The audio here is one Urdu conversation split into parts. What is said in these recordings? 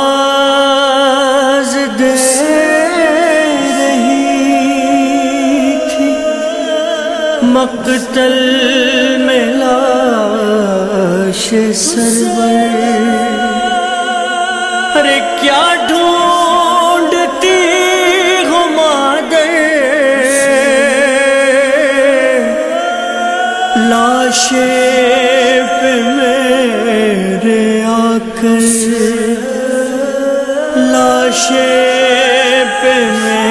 آواز دے رہی تھی مقتل میں لاش سرور۔ ارے کیا شیپ میرے آکر کر لاشے پہ میرے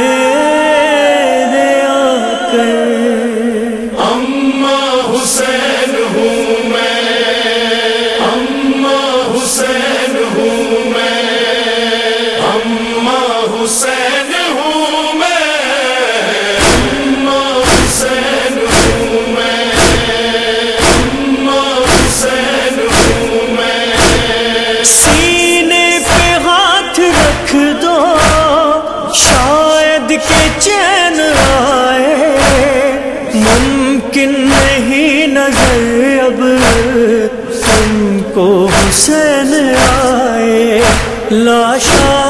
شاید کے چین آئے۔ ممکن نہیں نظر اب تم کو حسین آئے۔ لاشا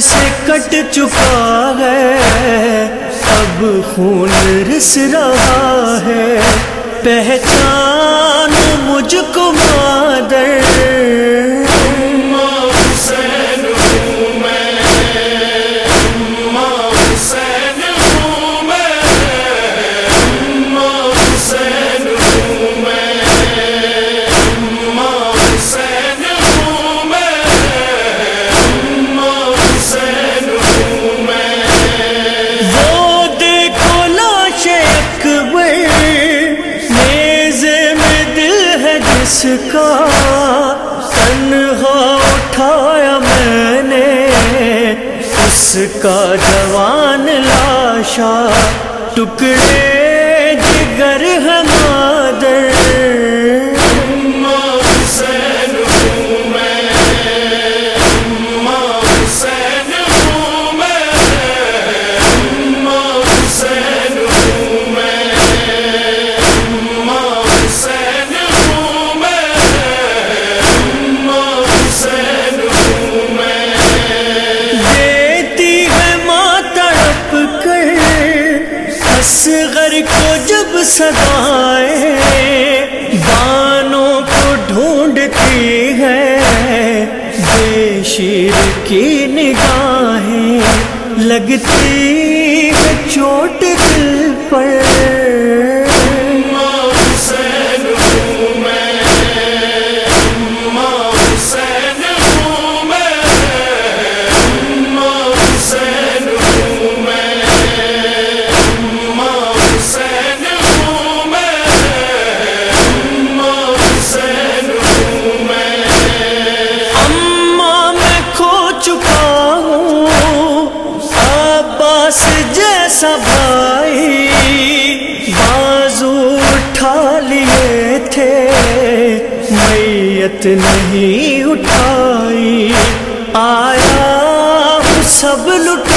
سے کٹ چکا ہے۔ اب خون رس رہا ہے۔ پہچان جس کا تنہا اٹھایا میں نے۔ اس کا جوان لاشا ٹکڑے جگر ہم کو جب سدائے بانوں کو ڈھونڈتی ہے، بے شیر کی نگاہیں لگتی ہے چوٹ دل پر۔ جیسا بھائی بازو اٹھا لیے تھے۔ میت نہیں اٹھائی۔ آیا سب لٹ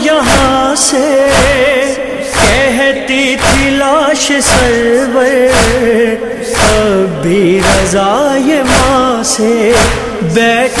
یہاں سے کہتی تھی لاش سرور اب بھی رضا یہ ماں سے بیٹھ